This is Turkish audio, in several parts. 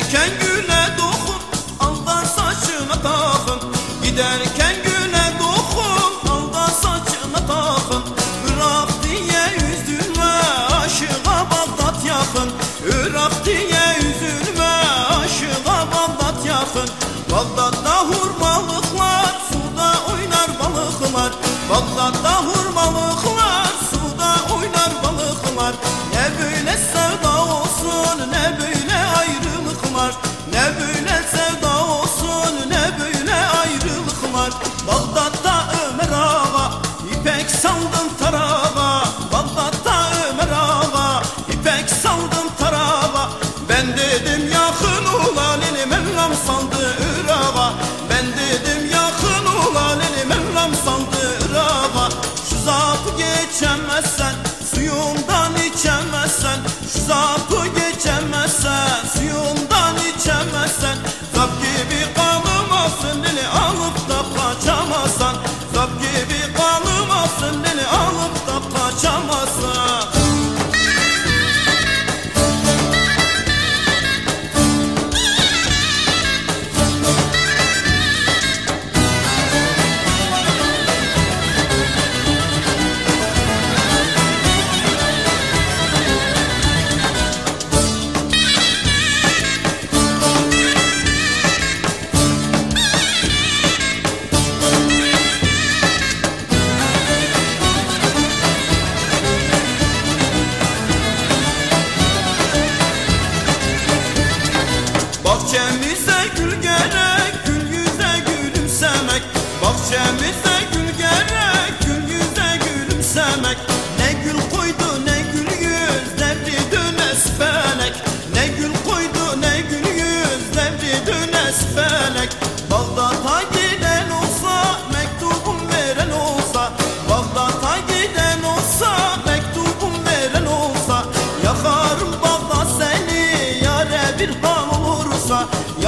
giderken ayrılıklar Bağdat'ta Ömer Ağa İpek saldım tarağa Bağdat'ta Ömer Ağa İpek saldım tarağa Ben dedim yakın ulan eli Mevlam saldı Irak'a Ben dedim yakın ulan eli Mevlam saldı Irak'a Şu zapı geçemezsen Suyundan içemezsen Şu zapı geçemezsen Suyundan içemezsen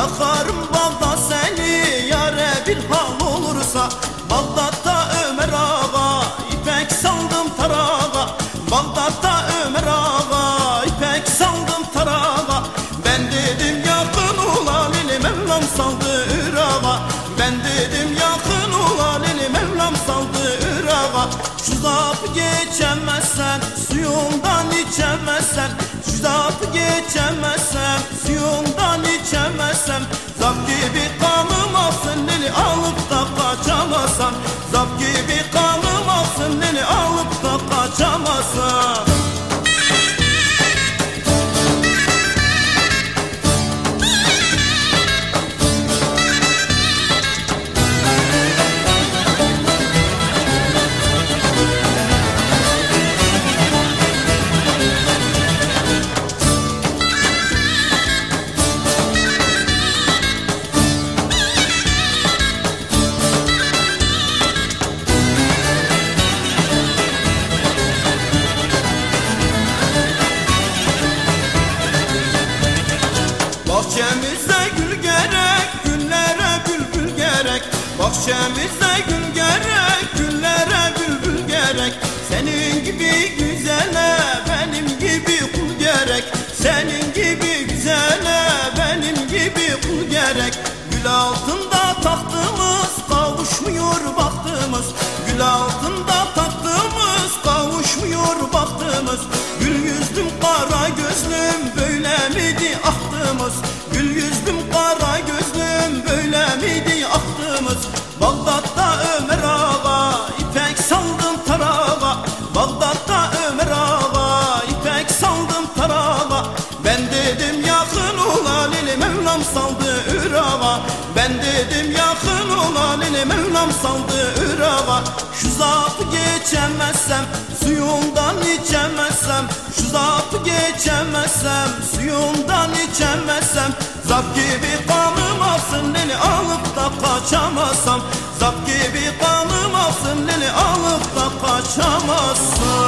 Yakarım Bağdat seni, yare bir hal olursa Bağdat'ta Ömer Ağa, ipek saldım tarağa. Bağdat'ta Ömer Ağa, ipek saldım tarağa. Ben dedim yakın ulan eli Mevlam saldı Irak'a Ben dedim yakın ulan eli Mevlam saldı Irak'a Şu zapı geçemezsen suyundan içemezsen Bahçemize gül gerek, güllere bülbül gerek. Bahçemize gül Ben dedim yakın olan eli Mevlam saldı ırava Şu zaafı geçemezsem suyundan içemezsem Şu zaafı geçemezsem suyundan içemezsem Zap gibi kanım alsın eli alıp da kaçamazsam Zap gibi kanım alsın eli alıp da kaçamazsam